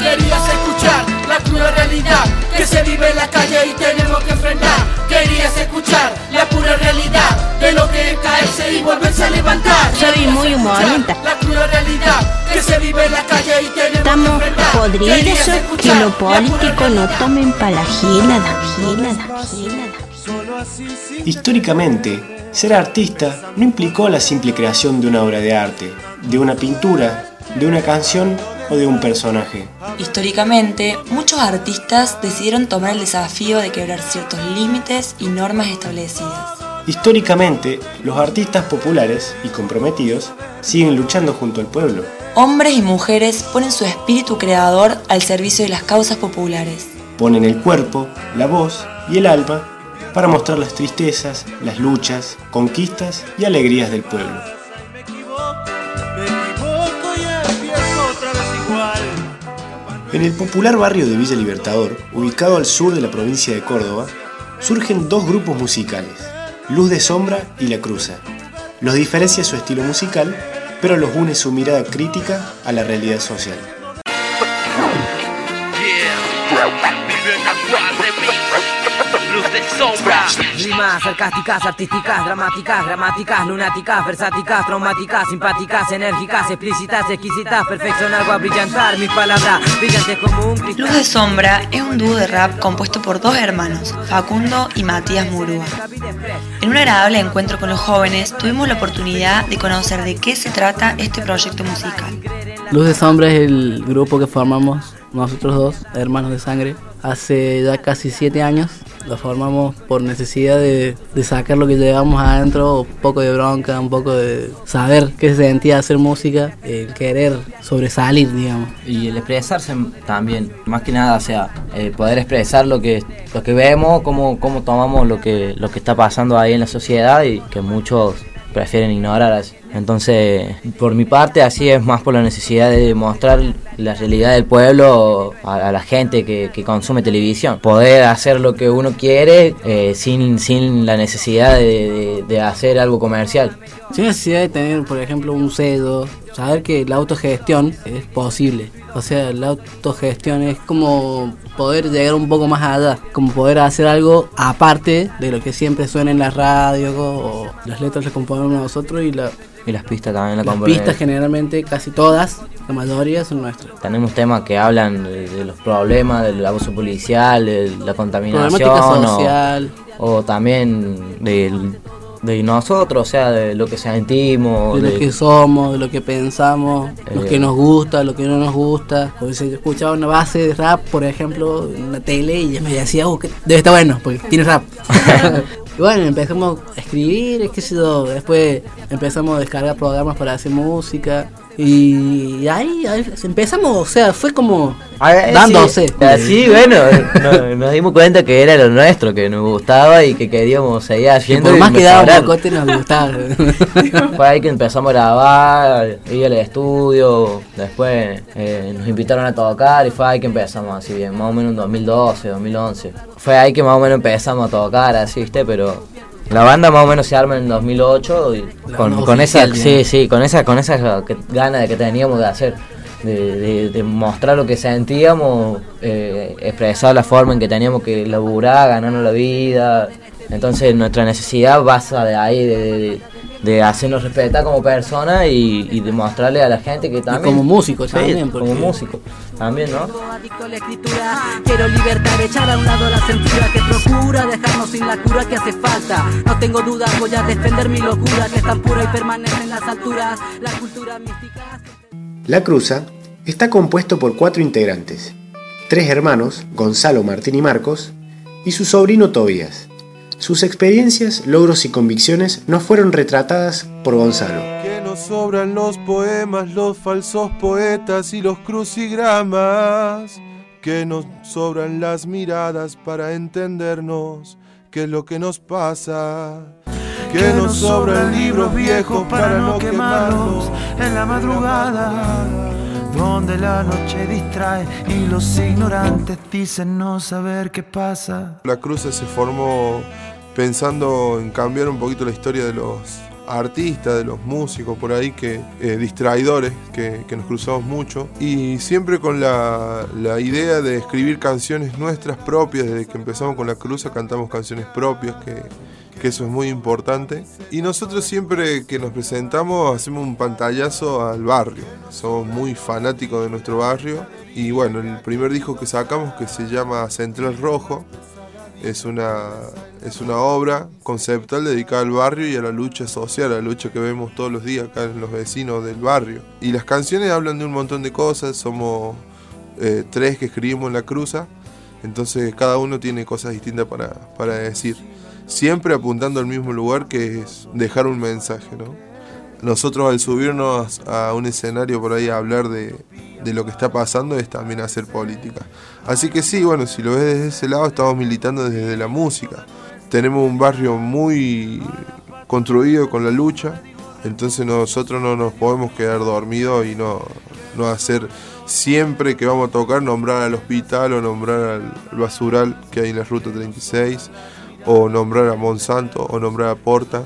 Querías escuchar la cruda realidad que se vive en la calle y tenemos que enfrentar. Querías escuchar la pura realidad de lo que es caerse y volverse a levantar. Yo vi muy humorista. La cruda realidad que se vive en la calle y tenemos Estamos que enfrentar. podridos que escuchar lo la pura político no tomen pa' la gilada, gilada, gilada. Históricamente, ser artista no implicó la simple creación de una obra de arte, de una pintura, de una canción o de un personaje. Históricamente, muchos artistas decidieron tomar el desafío de quebrar ciertos límites y normas establecidas. Históricamente, los artistas populares y comprometidos siguen luchando junto al pueblo. Hombres y mujeres ponen su espíritu creador al servicio de las causas populares. Ponen el cuerpo, la voz y el alma para mostrar las tristezas, las luchas, conquistas y alegrías del pueblo. En el popular barrio de Villa Libertador, ubicado al sur de la provincia de Córdoba, surgen dos grupos musicales, Luz de Sombra y La Cruza. Los diferencia su estilo musical, pero los une su mirada crítica a la realidad social. De sombra. Rimas sarcásticas, artísticas, dramáticas, gramáticas, lunáticas, versáticas, traumáticas, simpáticas, enérgicas, explícitas, exquisitas, perfeccionar o brillantar mis palabras, brillantes como un cristal. Luz de Sombra es un dúo de rap compuesto por dos hermanos, Facundo y Matías Murúa. En un agradable encuentro con los jóvenes, tuvimos la oportunidad de conocer de qué se trata este proyecto musical. Luz de Sombra es el grupo que formamos nosotros dos, hermanos de sangre, hace ya casi siete años. Lo formamos por necesidad de, de sacar lo que llevamos adentro, un poco de bronca, un poco de saber qué se sentía hacer música, el querer sobresalir, digamos. y el expresarse también, más que nada, o sea, eh, poder expresar lo que lo que vemos, cómo, cómo tomamos lo que lo que está pasando ahí en la sociedad y que muchos prefieren ignorar así. Entonces, por mi parte, así es más por la necesidad de mostrar la realidad del pueblo a, la gente que, que consume televisión. Poder hacer lo que uno quiere eh, sin, sin la necesidad de, hacer algo comercial. Sin necesidad de tener, por ejemplo, un cedo, saber que la autogestión es posible. O sea, la autogestión es como poder llegar un poco más allá, como poder hacer algo aparte de lo que siempre suena en la radio o las letras las componemos nosotros y la- Y las pistas también la las pistas generalmente, casi todas, la mayoría son nuestras. Tenemos temas que hablan de, de los problemas, del abuso policial, de la contaminación. O- social. O, también del- de, nosotros, o sea, de lo que sentimos. de de- lo que somos, de lo que pensamos, lo Eh. que nos gusta, lo que no nos gusta. Porque si yo escuchaba una base de rap, por ejemplo, en la tele y me decía, "Oh, que debe estar bueno, porque tiene rap. y bueno, empezamos a escribir, sé yo, después empezamos a descargar programas para hacer música. Y ahí, ahí empezamos, o sea, fue como Ah, eh, dándose. sí, Así, bueno, no- nos dimos cuenta que era lo nuestro, que nos gustaba y que queríamos seguir Y haciendo. por y más que daba mejorar. mocote nos gustaba. Fue ahí que empezamos a grabar, ir al estudio, después eh, nos invitaron a tocar y fue ahí que empezamos así bien, más o menos en 2012, 2011. Fue ahí que más o menos empezamos a tocar así, ¿viste? Pero la banda más o menos se arma en 2008 y con, con esa, oficial, sí, sí, con esa, con esa que- gana de que teníamos de hacer. De, de- de mostrar lo que sentíamos, eh, expresar la forma en que teníamos que laburar, ganarnos la vida. Entonces nuestra necesidad pasa de ahí, de, de- de hacernos respetar como personas y, y demostrarle a la gente que también... como músicos Sí, también, como porque- músico también, ¿no? Adicto a la escritura, quiero libertad, echar a un lado la censura que procura dejarnos sin la cura que hace falta. No tengo dudas, voy a defender mi locura que es tan pura y permanece en las alturas. La cultura mística. La Cruza está compuesto por cuatro integrantes, tres hermanos, Gonzalo, Martín y Marcos, y su sobrino Tobías. Sus experiencias, logros y convicciones no fueron retratadas por Gonzalo. Que nos sobran los poemas, los falsos poetas y los crucigramas. Que nos sobran las miradas para entendernos qué es lo que nos pasa. Que nos sobran libros viejos para no quemarlos en la madrugada, donde la noche distrae y los ignorantes dicen no saber qué pasa. La Cruz se formó pensando en cambiar un poquito la historia de los artistas, de los músicos por ahí, que eh, distraidores, que, que nos cruzamos mucho. Y siempre con la, la idea de escribir canciones nuestras propias, desde que empezamos con la cruza cantamos canciones propias, que, que eso es muy importante. Y nosotros siempre que nos presentamos hacemos un pantallazo al barrio. Somos muy fanáticos de nuestro barrio. Y bueno, el primer disco que sacamos que se llama Central Rojo es una, es una obra conceptual dedicada al barrio y a la lucha social, a la lucha que vemos todos los días acá en los vecinos del barrio. Y las canciones hablan de un montón de cosas, somos eh, tres que escribimos en la cruza, entonces cada uno tiene cosas distintas para, para decir. Siempre apuntando al mismo lugar que es dejar un mensaje, ¿no? Nosotros al subirnos a un escenario por ahí a hablar de, lo que está pasando es también hacer política. Así que sí, bueno, si lo ves desde ese lado, estamos militando desde la música. Tenemos un barrio muy construido con la lucha, entonces nosotros no nos podemos quedar dormidos y no, no hacer siempre que vamos a tocar nombrar al hospital o nombrar al basural que hay en la ruta 36 o nombrar a Monsanto o nombrar a Porta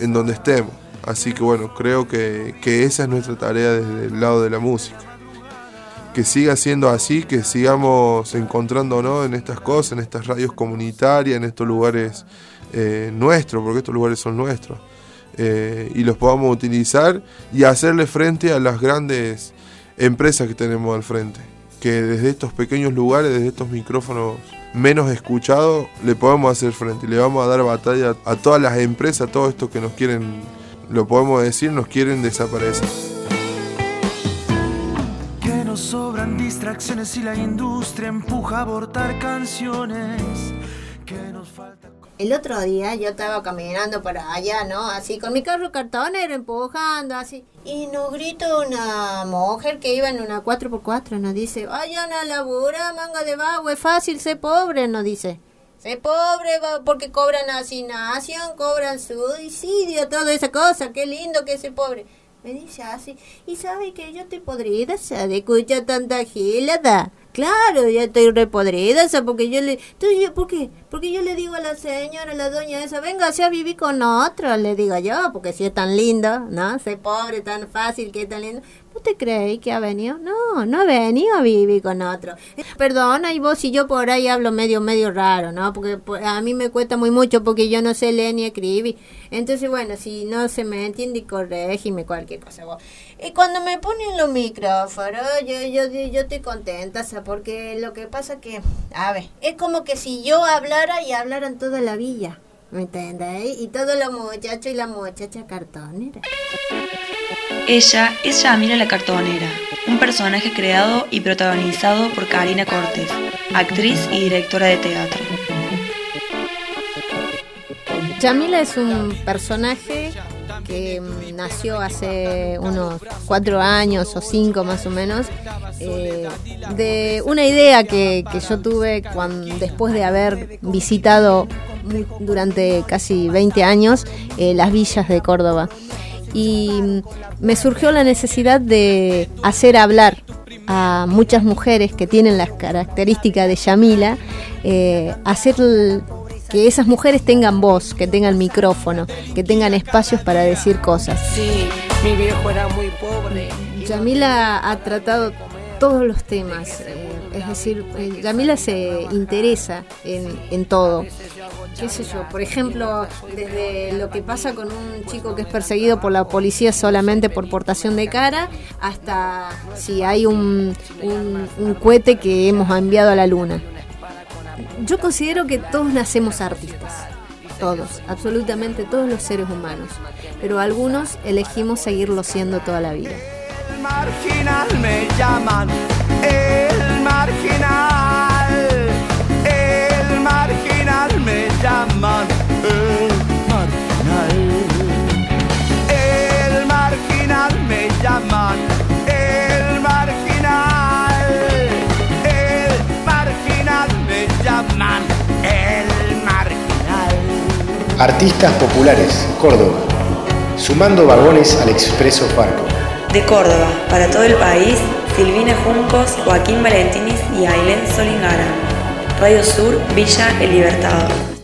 en donde estemos. Así que bueno, creo que, que esa es nuestra tarea desde el lado de la música. Que siga siendo así, que sigamos encontrándonos en estas cosas, en estas radios comunitarias, en estos lugares eh, nuestros, porque estos lugares son nuestros, eh, y los podamos utilizar y hacerle frente a las grandes empresas que tenemos al frente, que desde estos pequeños lugares, desde estos micrófonos menos escuchados, le podemos hacer frente, le vamos a dar batalla a todas las empresas, a todos estos que nos quieren, lo podemos decir, nos quieren desaparecer sobran distracciones y la industria empuja a abortar canciones. Que nos falta... El otro día yo estaba caminando para allá, ¿no? Así con mi carro cartonero empujando, así. Y nos grita una mujer que iba en una 4x4, nos dice, vayan a laburar, manga de vago, es fácil ser pobre, nos dice. Ser pobre porque cobran asignación, cobran suicidio, toda esa cosa, qué lindo que es ser pobre. Me dice así, y sabe que yo estoy podrida, de escuchar tanta gilada. Claro, ya estoy repodrida, porque yo le... Entonces, yo, ¿por qué? Porque yo le digo a la señora, a la doña esa, venga, a vivir con otro, le digo yo, porque si es tan lindo, ¿no? Ser pobre, tan fácil, que es tan lindo. ¿No te creéis que ha venido? No, no ha venido a vivir con otro. Perdona, y vos y yo por ahí hablo medio, medio raro, ¿no? Porque a mí me cuesta muy mucho porque yo no sé leer ni escribir. Entonces, bueno, si no se me entiende, corregime cualquier cosa vos. Y cuando me ponen los micrófonos, yo, yo, yo estoy contenta, ¿sabes? porque lo que pasa que, a ver, es como que si yo hablara y hablaran toda la villa. ¿Me entendéis? Y todos los muchachos y la muchacha cartonera. Ella es Yamila la Cartonera, un personaje creado y protagonizado por Karina Cortés, actriz y directora de teatro. Yamila es un personaje que mm, nació hace unos cuatro años o cinco más o menos, eh, de una idea que, yo tuve cuando, después de haber visitado durante casi 20 años eh, las villas de Córdoba. Y me surgió la necesidad de hacer hablar a muchas mujeres que tienen las características de Yamila, eh, hacer que esas mujeres tengan voz, que tengan micrófono, que tengan espacios para decir cosas. Sí, mi viejo era muy pobre. Yamila ha tratado todos los temas, eh, es decir, eh, Yamila se interesa en, todo. ¿Qué sé yo? Por ejemplo, desde lo que pasa con un chico que es perseguido por la policía solamente por portación de cara, hasta si hay un, un cohete que hemos enviado a la luna yo considero que todos nacemos artistas. Todos, absolutamente todos los seres humanos. Pero algunos elegimos seguirlo siendo toda la vida. El marginal me llaman, Artistas populares, Córdoba. Sumando vagones al expreso Farco. De Córdoba, para todo el país, Silvina Juncos, Joaquín Valentinis y Ailén Solingara. Radio Sur, Villa El Libertador.